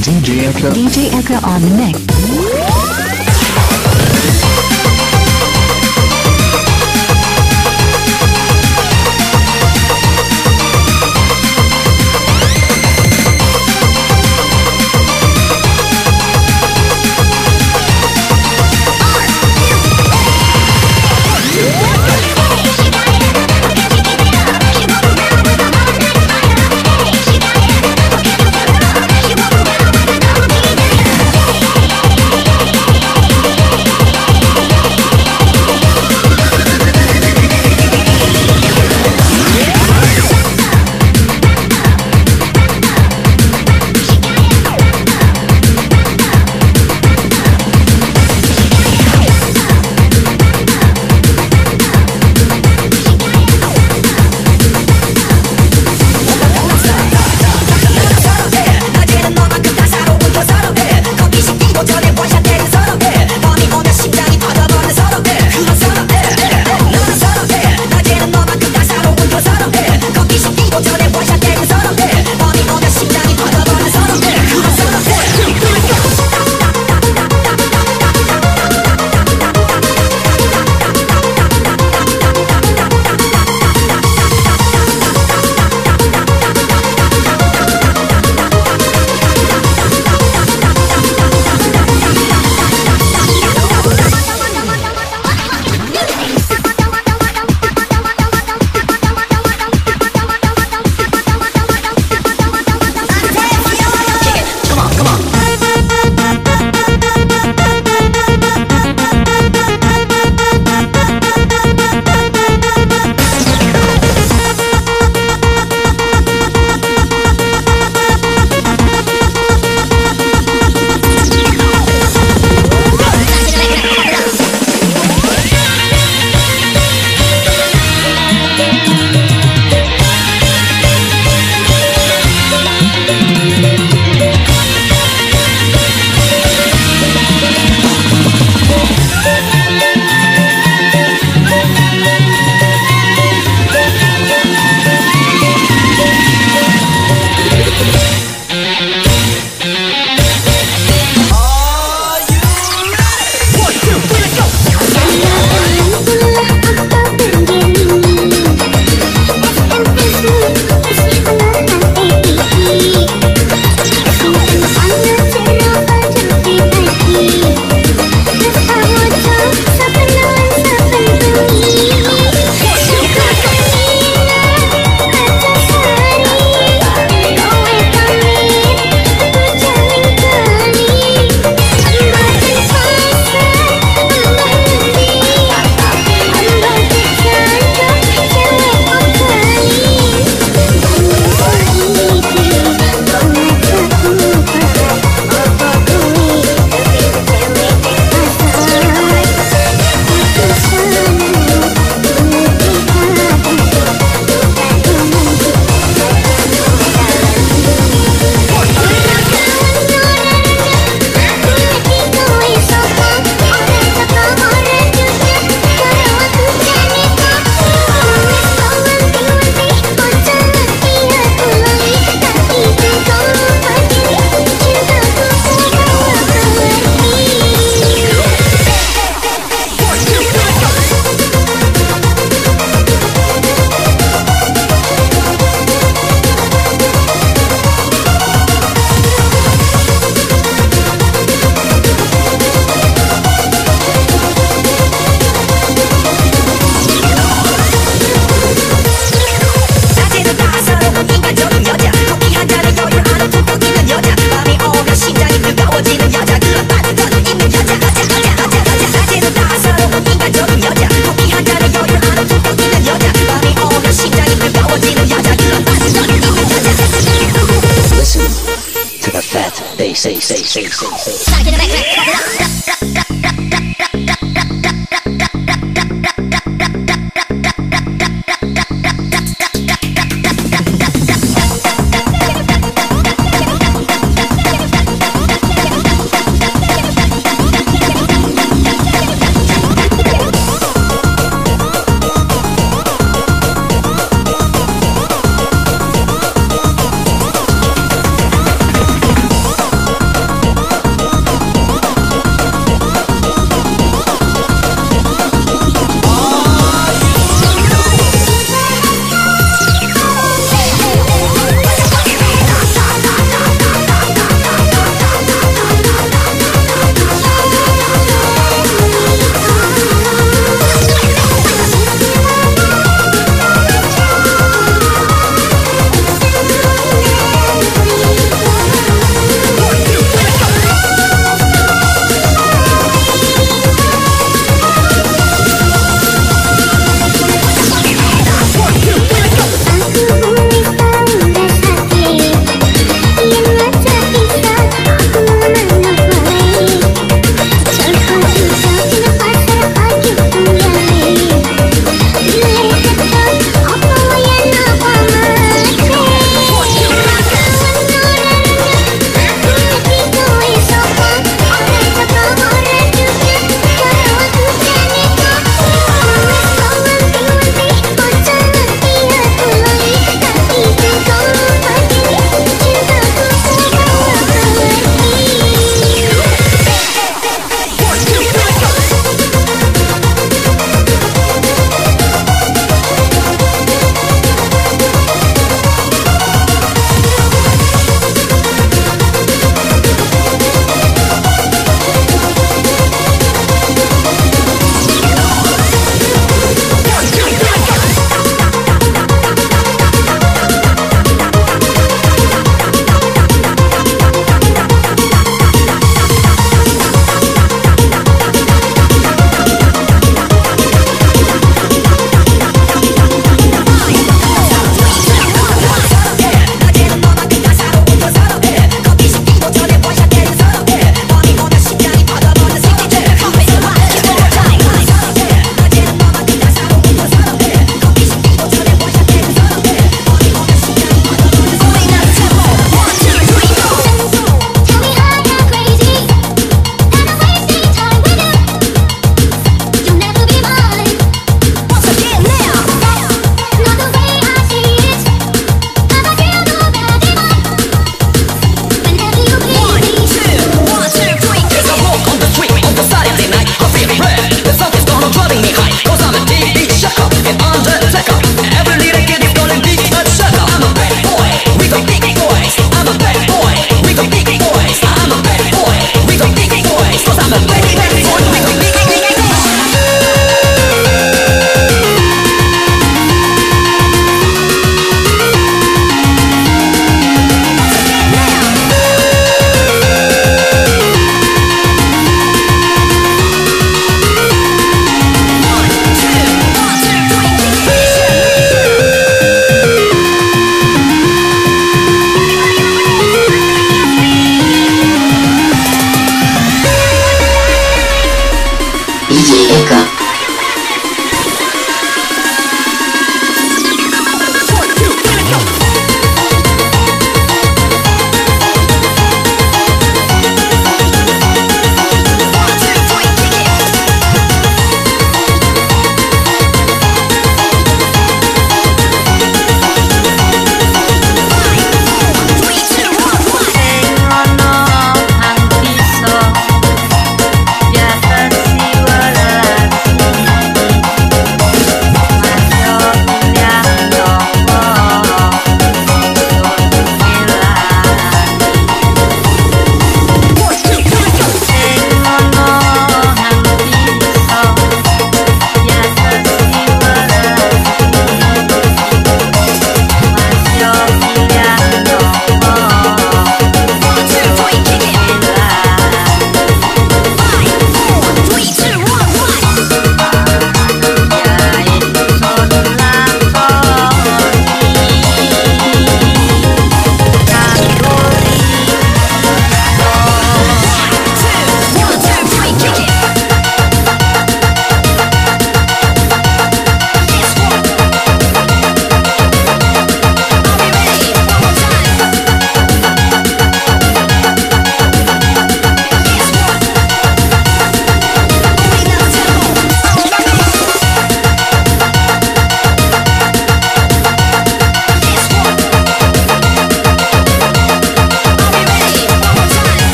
DJ Echo. DJ Echo on the mix.